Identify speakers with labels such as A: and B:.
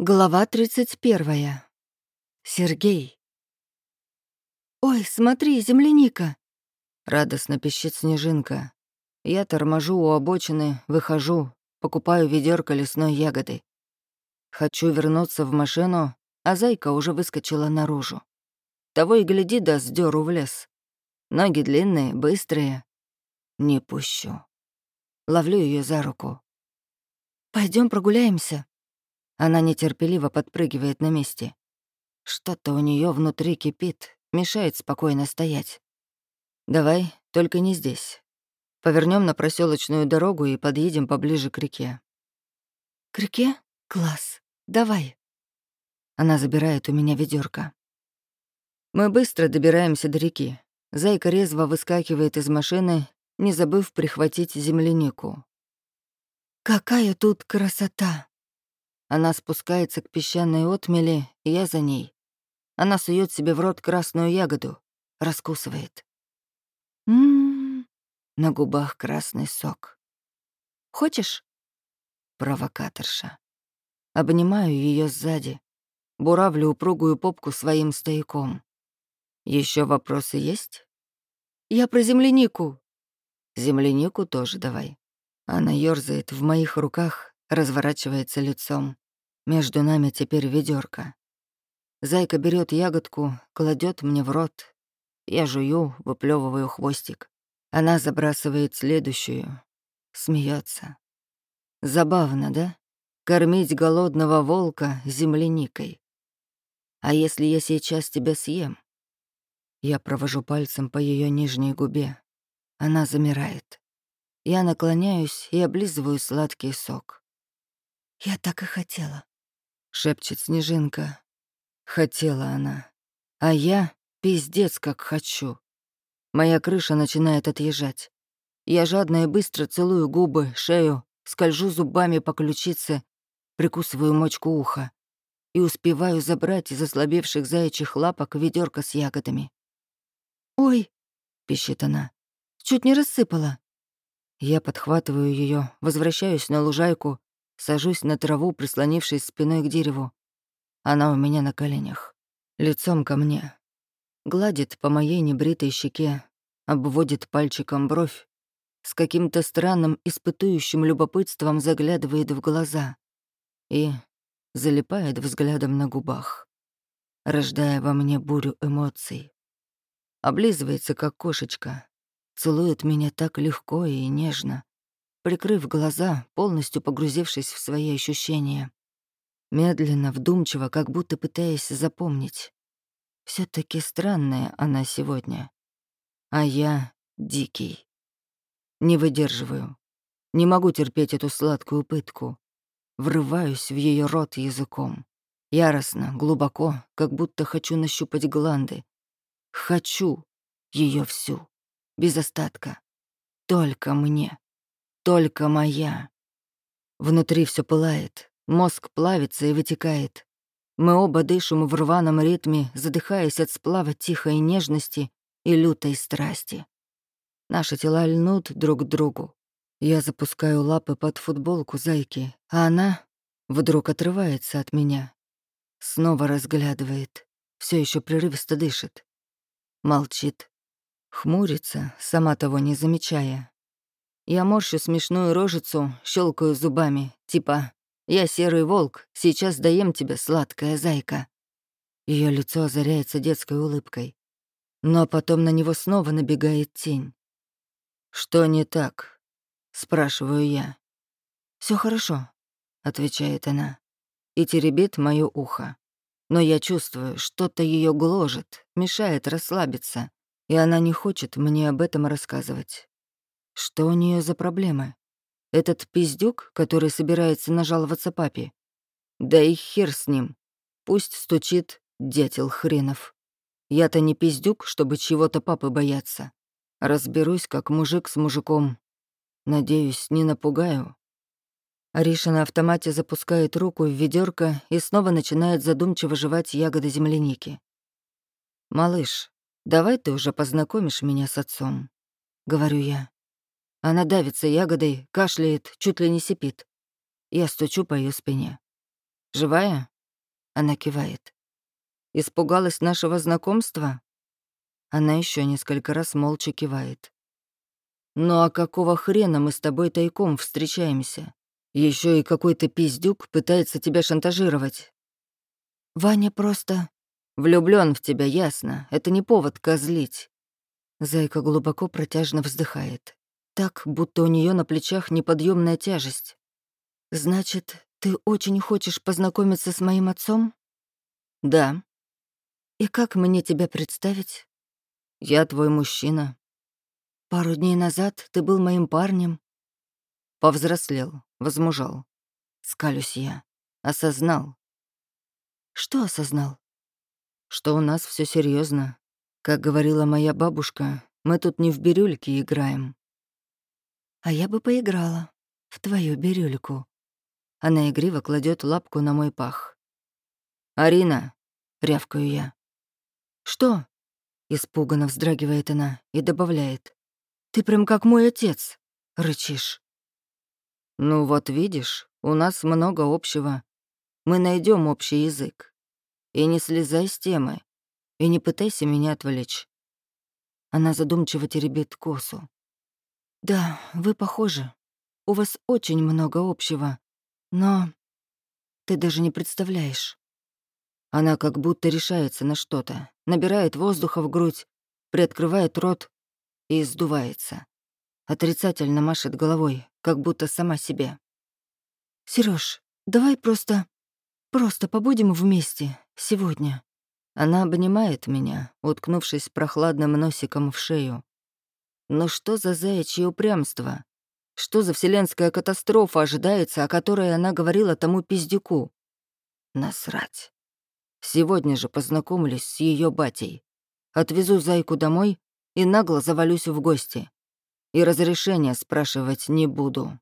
A: Глава 31. Сергей. «Ой, смотри, земляника!» Радостно пищит снежинка. Я торможу у обочины, выхожу, покупаю ведерко лесной ягоды. Хочу вернуться в машину, а зайка уже выскочила наружу. Того и гляди, даст дёру в лес. Ноги длинные, быстрые. Не пущу. Ловлю ее за руку. Пойдем прогуляемся», она нетерпеливо подпрыгивает на месте. Что-то у нее внутри кипит, мешает спокойно стоять. Давай, только не здесь. Повернем на проселочную дорогу и подъедем поближе к реке. К реке? Класс. Давай. Она забирает у меня ведерко. Мы быстро добираемся до реки. Зайка резво выскакивает из машины, не забыв прихватить землянику. «Какая тут красота!» Она спускается к песчаной отмели, и я за ней. Она сует себе в рот красную ягоду, раскусывает. Ммм, на губах красный сок. Хочешь? Провокаторша. Обнимаю ее сзади, буравлю упругую попку своим стояком. Еще вопросы есть? Я про землянику. Землянику тоже давай. Она ёрзает в моих руках, разворачивается лицом. Между нами теперь ведерко. Зайка берет ягодку, кладет мне в рот. Я жую, выплевываю хвостик. Она забрасывает следующую. Смеется. Забавно, да? Кормить голодного волка земляникой. А если я сейчас тебя съем? Я провожу пальцем по ее нижней губе. Она замирает. Я наклоняюсь и облизываю сладкий сок. «Я так и хотела», — шепчет Снежинка. Хотела она. А я пиздец как хочу. Моя крыша начинает отъезжать. Я жадно и быстро целую губы, шею, скольжу зубами по ключице, прикусываю мочку уха и успеваю забрать из ослабевших заячьих лапок ведерко с ягодами. «Ой!» — пищит она. «Чуть не рассыпала». Я подхватываю ее, возвращаюсь на лужайку Сажусь на траву, прислонившись спиной к дереву. Она у меня на коленях, лицом ко мне. Гладит по моей небритой щеке, обводит пальчиком бровь, с каким-то странным испытующим любопытством заглядывает в глаза и залипает взглядом на губах, рождая во мне бурю эмоций. Облизывается, как кошечка, целует меня так легко и нежно, прикрыв глаза, полностью погрузившись в свои ощущения. Медленно, вдумчиво, как будто пытаясь запомнить. все таки странная она сегодня. А я дикий. Не выдерживаю. Не могу терпеть эту сладкую пытку. Врываюсь в ее рот языком. Яростно, глубоко, как будто хочу нащупать гланды. Хочу ее всю, без остатка. Только мне только моя. Внутри все пылает, мозг плавится и вытекает. Мы оба дышим в рваном ритме, задыхаясь от сплава тихой нежности и лютой страсти. Наши тела льнут друг к другу. Я запускаю лапы под футболку зайки, а она вдруг отрывается от меня. Снова разглядывает, все еще прерывисто дышит. Молчит. Хмурится, сама того не замечая, я морщу смешную рожицу, щелкаю зубами, типа «Я серый волк, сейчас даем тебе, сладкая зайка». Ее лицо озаряется детской улыбкой. Но потом на него снова набегает тень. «Что не так?» — спрашиваю я. Все хорошо», — отвечает она, и теребит моё ухо. Но я чувствую, что-то ее гложет, мешает расслабиться, и она не хочет мне об этом рассказывать. Что у нее за проблемы? Этот пиздюк, который собирается нажаловаться папе? Да и хер с ним. Пусть стучит дятел хренов. Я-то не пиздюк, чтобы чего-то папы бояться. Разберусь, как мужик с мужиком. Надеюсь, не напугаю. Ариша на автомате запускает руку в ведерко и снова начинает задумчиво жевать ягоды земляники. «Малыш, давай ты уже познакомишь меня с отцом», — говорю я. Она давится ягодой, кашляет, чуть ли не сипит. Я стучу по ее спине. Живая?» Она кивает. «Испугалась нашего знакомства?» Она еще несколько раз молча кивает. «Ну а какого хрена мы с тобой тайком встречаемся? Еще и какой-то пиздюк пытается тебя шантажировать». «Ваня просто...» влюблен в тебя, ясно. Это не повод козлить». Зайка глубоко протяжно вздыхает. Так, будто у нее на плечах неподъемная тяжесть. «Значит, ты очень хочешь познакомиться с моим отцом?» «Да». «И как мне тебя представить?» «Я твой мужчина». «Пару дней назад ты был моим парнем». Повзрослел, возмужал. Скалюсь я. Осознал. Что осознал? Что у нас все серьезно. Как говорила моя бабушка, мы тут не в бирюльке играем. А я бы поиграла в твою бирюльку. Она игриво кладет лапку на мой пах. «Арина!» — рявкаю я. «Что?» — испуганно вздрагивает она и добавляет. «Ты прям как мой отец!» — рычишь. «Ну вот видишь, у нас много общего. Мы найдем общий язык. И не слезай с темы. И не пытайся меня отвлечь». Она задумчиво теребит косу. «Да, вы похожи. У вас очень много общего. Но ты даже не представляешь. Она как будто решается на что-то, набирает воздуха в грудь, приоткрывает рот и сдувается. Отрицательно машет головой, как будто сама себе. Сереж, давай просто... просто побудем вместе сегодня». Она обнимает меня, уткнувшись прохладным носиком в шею. Но что за заячье упрямство? Что за вселенская катастрофа ожидается, о которой она говорила тому пиздюку? Насрать. Сегодня же познакомлюсь с ее батей. Отвезу зайку домой и нагло завалюсь в гости. И разрешения спрашивать не буду.